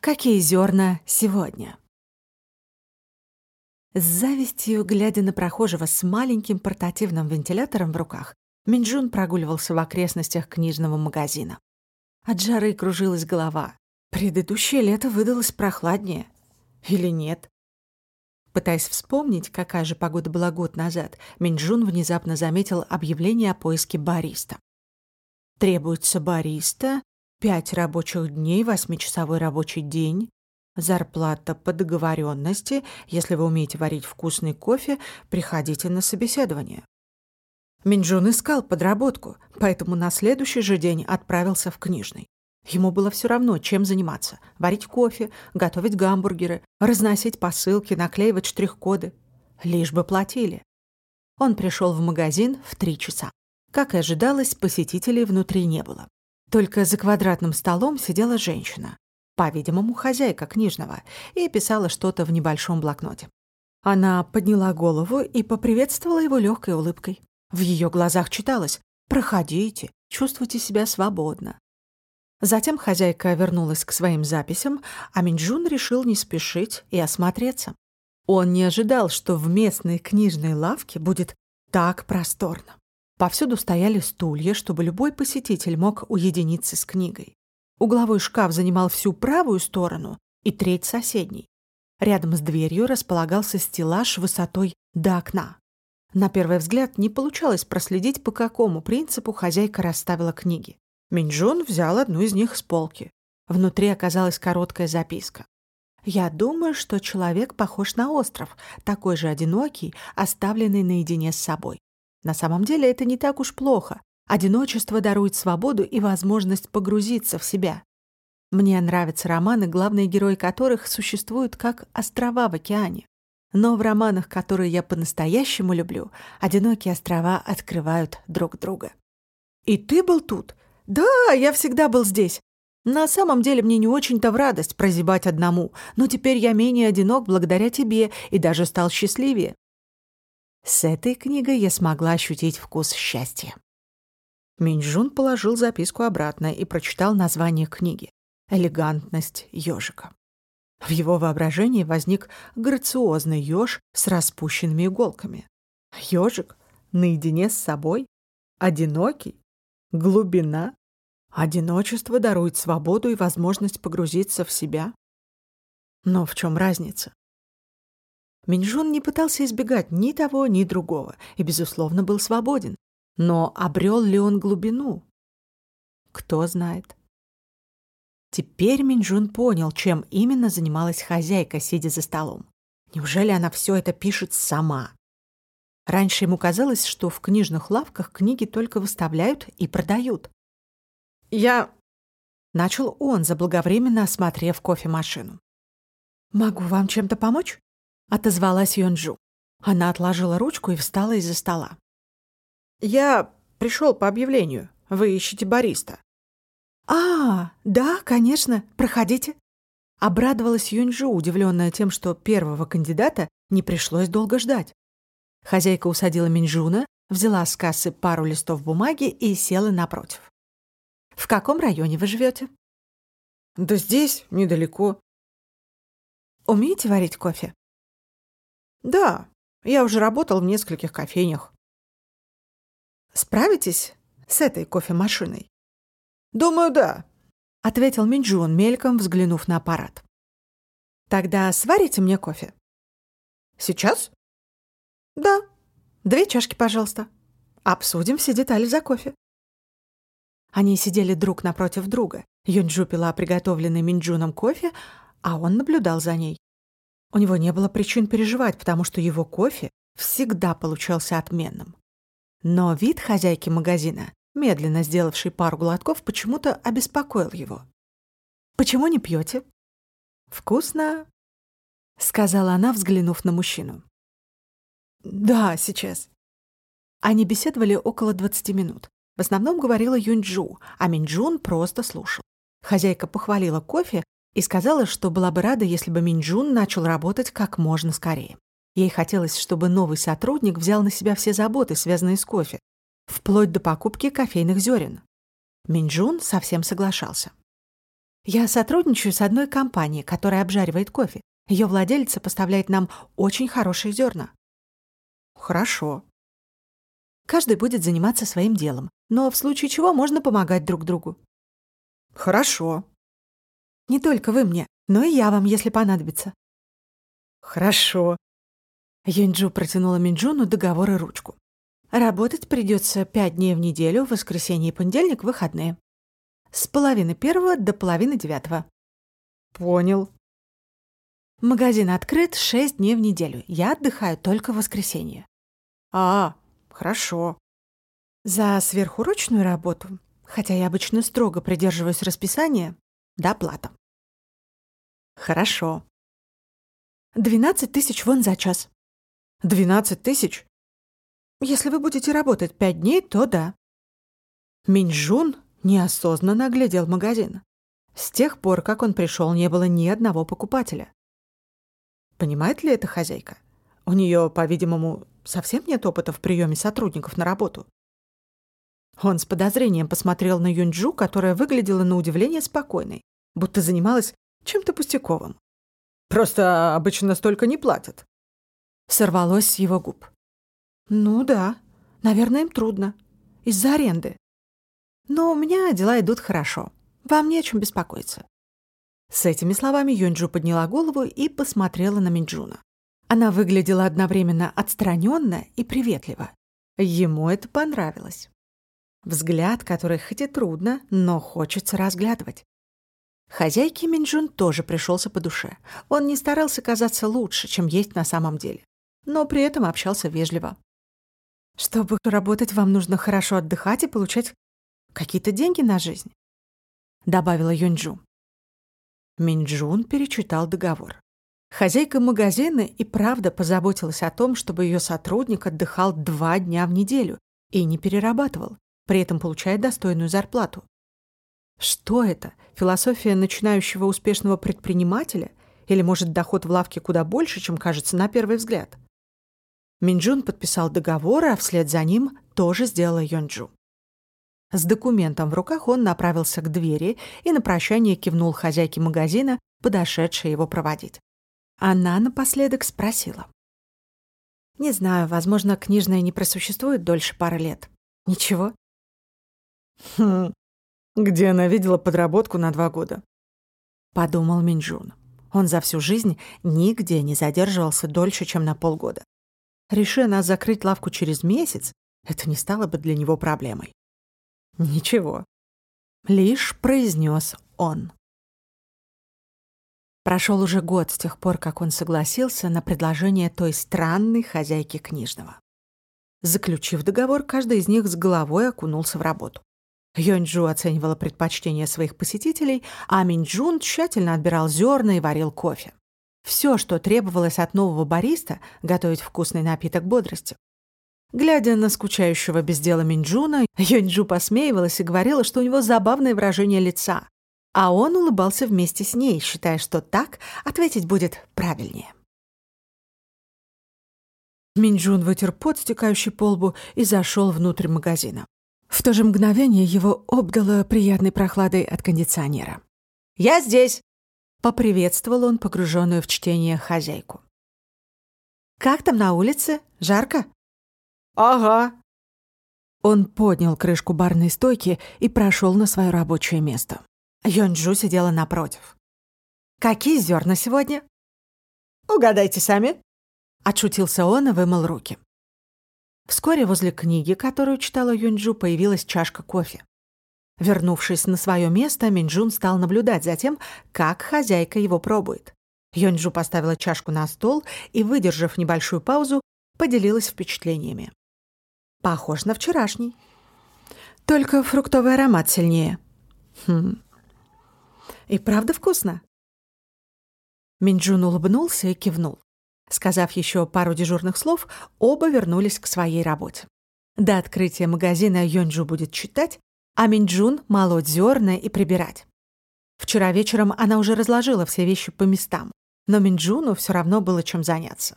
Какие зерна сегодня? С завистью, глядя на прохожего с маленьким портативным вентилятором в руках, Минджун прогуливался в окрестностях книжного магазина. От жары кружилась голова. Предыдущее лето выдалось прохладнее. Или нет? Пытаясь вспомнить, какая же погода была год назад, Минджун внезапно заметил объявление о поиске бариста. Требуется бариста, пять рабочих дней, восьмичасовой рабочий день, зарплата по договоренности. Если вы умеете варить вкусный кофе, приходите на собеседование. Минджун искал подработку, поэтому на следующий же день отправился в книжный. Ему было все равно, чем заниматься. Варить кофе, готовить гамбургеры, разносить посылки, наклеивать штрих-коды. Лишь бы платили. Он пришел в магазин в три часа. Как и ожидалось, посетителей внутри не было. Только за квадратным столом сидела женщина, по-видимому, хозяйка книжного, и писала что-то в небольшом блокноте. Она подняла голову и поприветствовала его легкой улыбкой. В ее глазах читалось «Проходите, чувствуйте себя свободно». Затем хозяйка вернулась к своим записям, а Минджун решил не спешить и осмотреться. Он не ожидал, что в местной книжной лавке будет так просторно. Повсюду стояли стулья, чтобы любой посетитель мог уединиться с книгой. Угловой шкаф занимал всю правую сторону и треть соседней. Рядом с дверью располагался стеллаж высотой до окна. На первый взгляд не получалось проследить, по какому принципу хозяйка расставила книги. Минджун взял одну из них с полки. Внутри оказалась короткая записка. «Я думаю, что человек похож на остров, такой же одинокий, оставленный наедине с собой. На самом деле это не так уж плохо. Одиночество дарует свободу и возможность погрузиться в себя. Мне нравятся романы, главные герои которых существуют как острова в океане. Но в романах, которые я по-настоящему люблю, одинокие острова открывают друг друга. «И ты был тут?» «Да, я всегда был здесь. На самом деле мне не очень-то в радость прозябать одному, но теперь я менее одинок благодаря тебе и даже стал счастливее. С этой книгой я смогла ощутить вкус счастья. Минджун положил записку обратно и прочитал название книги «Элегантность ежика». В его воображении возник грациозный еж с распущенными иголками. Ежик наедине с собой, одинокий, глубина. Одиночество дарует свободу и возможность погрузиться в себя. Но в чем разница? Минжун не пытался избегать ни того, ни другого и, безусловно, был свободен. Но обрел ли он глубину? Кто знает. Теперь Минжун понял, чем именно занималась хозяйка, сидя за столом. Неужели она все это пишет сама? Раньше ему казалось, что в книжных лавках книги только выставляют и продают. «Я...» — начал он, заблаговременно осмотрев кофемашину. «Могу вам чем-то помочь?» — отозвалась Йонджу. Она отложила ручку и встала из-за стола. «Я пришел по объявлению. Вы ищете бариста». «А, да, конечно. Проходите». Обрадовалась Юнджу, удивленная тем, что первого кандидата не пришлось долго ждать. Хозяйка усадила Минджуна, взяла с кассы пару листов бумаги и села напротив. «В каком районе вы живете?» «Да здесь, недалеко». «Умеете варить кофе?» Да, я уже работал в нескольких кофейнях. Справитесь с этой кофемашиной? Думаю, да, ответил Минджун, мельком взглянув на аппарат. Тогда сварите мне кофе. Сейчас? Да. Две чашки, пожалуйста. Обсудим все детали за кофе. Они сидели друг напротив друга. Юнджу пила приготовленный Минджуном кофе, а он наблюдал за ней. У него не было причин переживать, потому что его кофе всегда получался отменным. Но вид хозяйки магазина, медленно сделавшей пару глотков, почему-то обеспокоил его. «Почему не пьете?» «Вкусно», — сказала она, взглянув на мужчину. «Да, сейчас». Они беседовали около 20 минут. В основном говорила Юньчжу, а Минджун просто слушал. Хозяйка похвалила кофе, и сказала, что была бы рада, если бы Минджун начал работать как можно скорее. Ей хотелось, чтобы новый сотрудник взял на себя все заботы, связанные с кофе, вплоть до покупки кофейных зерен. Минджун совсем соглашался. Я сотрудничаю с одной компанией, которая обжаривает кофе. Ее владелица поставляет нам очень хорошие зерна. Хорошо. Каждый будет заниматься своим делом, но в случае чего можно помогать друг другу. Хорошо. Не только вы мне, но и я вам, если понадобится. Хорошо. Юньджу протянула Минджуну договор и ручку. Работать придется пять дней в неделю, воскресенье и понедельник выходные. С половины первого до половины девятого. Понял. Магазин открыт шесть дней в неделю. Я отдыхаю только в воскресенье. А, хорошо. За сверхурочную работу, хотя я обычно строго придерживаюсь расписания, доплата. Хорошо. Двенадцать тысяч вон за час. Двенадцать тысяч? Если вы будете работать пять дней, то да. Минжун неосознанно оглядел магазин. С тех пор, как он пришел, не было ни одного покупателя. Понимает ли это хозяйка? У нее, по-видимому, совсем нет опыта в приеме сотрудников на работу. Он с подозрением посмотрел на Юнджу, которая выглядела на удивление спокойной, будто занималась чем-то пустяковым. «Просто обычно столько не платят». Сорвалось с его губ. «Ну да, наверное, им трудно. Из-за аренды. Но у меня дела идут хорошо. Вам не о чем беспокоиться». С этими словами Юнджу подняла голову и посмотрела на Минджуна. Она выглядела одновременно отстраненно и приветливо. Ему это понравилось. Взгляд, который хоть и трудно, но хочется разглядывать. Хозяйке Минджун тоже пришелся по душе. Он не старался казаться лучше, чем есть на самом деле, но при этом общался вежливо. Чтобы работать, вам нужно хорошо отдыхать и получать какие-то деньги на жизнь», — добавила Юнджу. Минджун перечитал договор. Хозяйка магазина и правда позаботилась о том, чтобы ее сотрудник отдыхал два дня в неделю и не перерабатывал, при этом получая достойную зарплату. Что это? Философия начинающего успешного предпринимателя? Или, может, доход в лавке куда больше, чем кажется на первый взгляд? Минджун подписал договор, а вслед за ним тоже сделала Йонджу. С документом в руках он направился к двери и на прощание кивнул хозяйке магазина, подошедшей его проводить. Она напоследок спросила. «Не знаю, возможно, книжная не просуществует дольше пары лет. Ничего?» «Хм, где она видела подработку на два года?» Подумал Минджун. Он за всю жизнь нигде не задерживался дольше, чем на полгода. Реши она закрыть лавку через месяц, это не стало бы для него проблемой. Ничего. Лишь произнес он. Прошел уже год с тех пор, как он согласился на предложение той странной хозяйки книжного. Заключив договор, каждый из них с головой окунулся в работу. Йонджу оценивала предпочтения своих посетителей, а Минджун тщательно отбирал зерна и варил кофе. Все, что требовалось от нового бариста, готовить вкусный напиток бодрости. Глядя на скучающего без дела Минджуна, Юньджу посмеивалась и говорила, что у него забавное выражение лица. А он улыбался вместе с ней, считая, что так ответить будет правильнее. Минджун вытер пот, стекающий по лбу, и зашел внутрь магазина. В то же мгновение его обдало приятной прохладой от кондиционера. «Я здесь!» — поприветствовал он погруженную в чтение хозяйку. «Как там на улице? Жарко?» «Ага». Он поднял крышку барной стойки и прошел на свое рабочее место. Йонджу сидела напротив. «Какие зерна сегодня?» «Угадайте сами», — отшутился он и вымыл руки. Вскоре возле книги, которую читала Юнджу, появилась чашка кофе. Вернувшись на свое место, Минджун стал наблюдать за тем, как хозяйка его пробует. Йонджу поставила чашку на стол и, выдержав небольшую паузу, поделилась впечатлениями. Похож на вчерашний. Только фруктовый аромат сильнее. Хм. И правда вкусно. Минджун улыбнулся и кивнул. Сказав еще пару дежурных слов, оба вернулись к своей работе. До открытия магазина Йонджу будет читать, а Минджун — молоть зерна и прибирать. Вчера вечером она уже разложила все вещи по местам, но Минджуну все равно было чем заняться.